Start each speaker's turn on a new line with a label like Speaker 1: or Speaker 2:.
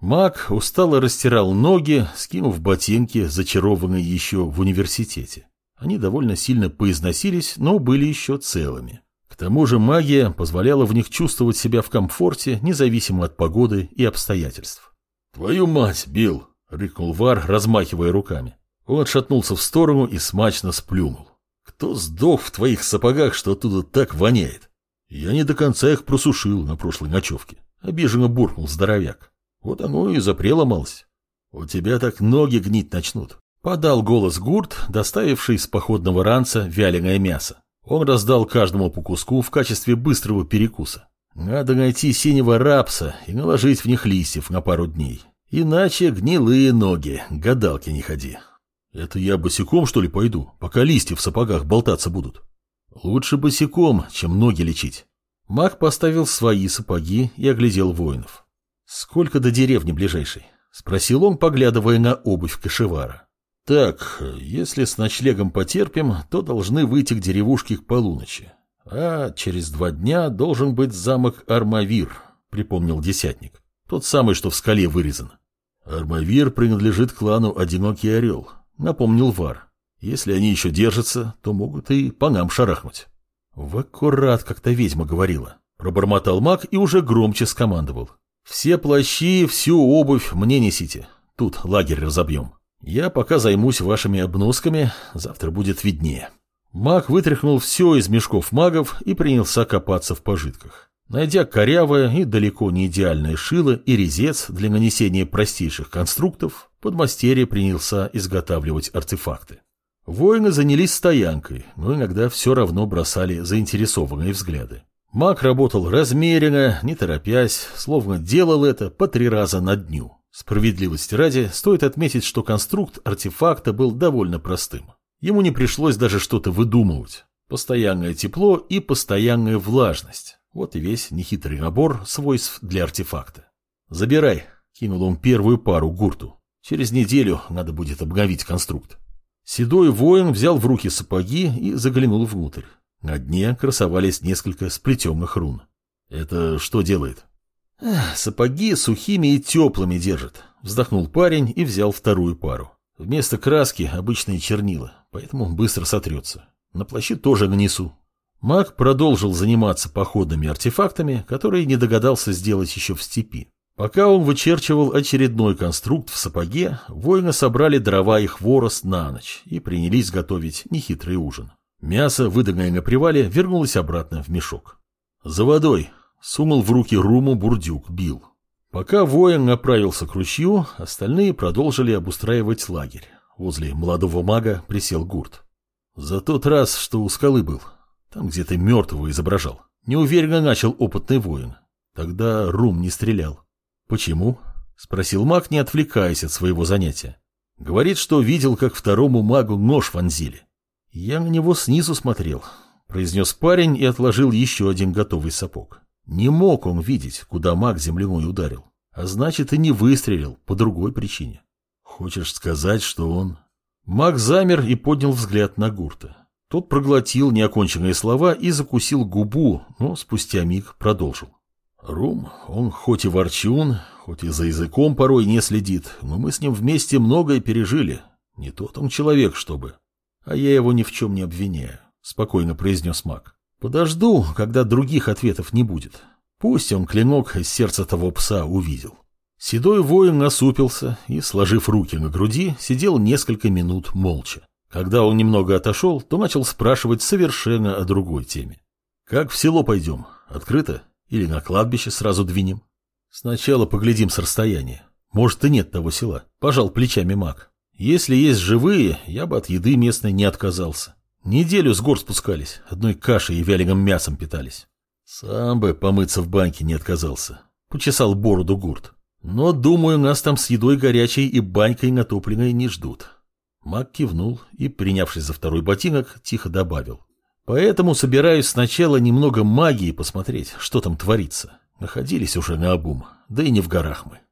Speaker 1: Маг устало растирал ноги, скинув ботинки, зачарованные еще в университете. Они довольно сильно поизносились, но были еще целыми. К тому же магия позволяла в них чувствовать себя в комфорте, независимо от погоды и обстоятельств. «Твою мать, Билл!» — рыкнул Вар, размахивая руками. Он отшатнулся в сторону и смачно сплюнул. «Кто сдох в твоих сапогах, что оттуда так воняет?» «Я не до конца их просушил на прошлой ночевке», — обиженно буркнул здоровяк. «Вот оно и запрело малость. У тебя так ноги гнить начнут». Подал голос Гурт, доставивший из походного ранца вяленое мясо. Он раздал каждому по куску в качестве быстрого перекуса. Надо найти синего рапса и наложить в них листьев на пару дней. Иначе гнилые ноги, гадалки не ходи. Это я босиком, что ли, пойду, пока листья в сапогах болтаться будут? Лучше босиком, чем ноги лечить. Маг поставил свои сапоги и оглядел воинов. Сколько до деревни ближайшей? Спросил он, поглядывая на обувь кошевара. Так, если с ночлегом потерпим, то должны выйти к деревушке к полуночи. А через два дня должен быть замок Армавир, припомнил десятник. Тот самый, что в скале вырезан. Армавир принадлежит клану Одинокий Орел, напомнил Вар. Если они еще держатся, то могут и по нам шарахнуть. В аккурат, как-то ведьма говорила. Пробормотал маг и уже громче скомандовал. Все плащи, всю обувь мне несите. Тут лагерь разобьем. Я пока займусь вашими обносками, завтра будет виднее. Маг вытряхнул все из мешков магов и принялся копаться в пожитках. Найдя корявое и далеко не идеальное шило и резец для нанесения простейших конструктов, подмастерье принялся изготавливать артефакты. Воины занялись стоянкой, но иногда все равно бросали заинтересованные взгляды. Маг работал размеренно, не торопясь, словно делал это по три раза на дню. Справедливости ради, стоит отметить, что конструкт артефакта был довольно простым. Ему не пришлось даже что-то выдумывать. Постоянное тепло и постоянная влажность. Вот и весь нехитрый набор свойств для артефакта. «Забирай», — кинул он первую пару гурту. «Через неделю надо будет обновить конструкт». Седой воин взял в руки сапоги и заглянул внутрь. На дне красовались несколько сплетенных рун. «Это что делает?» «Сапоги сухими и теплыми держат», — вздохнул парень и взял вторую пару. Вместо краски обычные чернила, поэтому быстро сотрется. На плаще тоже нанесу. Маг продолжил заниматься походными артефактами, которые не догадался сделать еще в степи. Пока он вычерчивал очередной конструкт в сапоге, воины собрали дрова и хворост на ночь и принялись готовить нехитрый ужин. Мясо, выданное на привале, вернулось обратно в мешок. «За водой!» Сунул в руки руму бурдюк, бил. Пока воин направился к ручью, остальные продолжили обустраивать лагерь. Возле молодого мага присел гурт. За тот раз, что у скалы был, там где-то мертвого изображал. Неуверенно начал опытный воин. Тогда Рум не стрелял. «Почему?» — спросил маг, не отвлекаясь от своего занятия. Говорит, что видел, как второму магу нож вонзили. Я на него снизу смотрел, — произнес парень и отложил еще один готовый сапог. Не мог он видеть, куда маг земляной ударил, а значит и не выстрелил по другой причине. Хочешь сказать, что он... Маг замер и поднял взгляд на Гурта. Тот проглотил неоконченные слова и закусил губу, но спустя миг продолжил. Рум, он хоть и ворчун, хоть и за языком порой не следит, но мы с ним вместе многое пережили. Не тот он человек, чтобы... А я его ни в чем не обвиняю, — спокойно произнес маг. Подожду, когда других ответов не будет. Пусть он клинок из сердца того пса увидел. Седой воин насупился и, сложив руки на груди, сидел несколько минут молча. Когда он немного отошел, то начал спрашивать совершенно о другой теме. «Как в село пойдем? Открыто? Или на кладбище сразу двинем?» «Сначала поглядим с расстояния. Может, и нет того села», — пожал плечами маг. «Если есть живые, я бы от еды местной не отказался. Неделю с гор спускались, одной кашей и вяленым мясом питались. Сам бы помыться в баньке не отказался. Почесал бороду гурт. Но, думаю, нас там с едой горячей и банькой натопленной не ждут. Мак кивнул и, принявшись за второй ботинок, тихо добавил. Поэтому собираюсь сначала немного магии посмотреть, что там творится. Находились уже на обум, да и не в горах мы.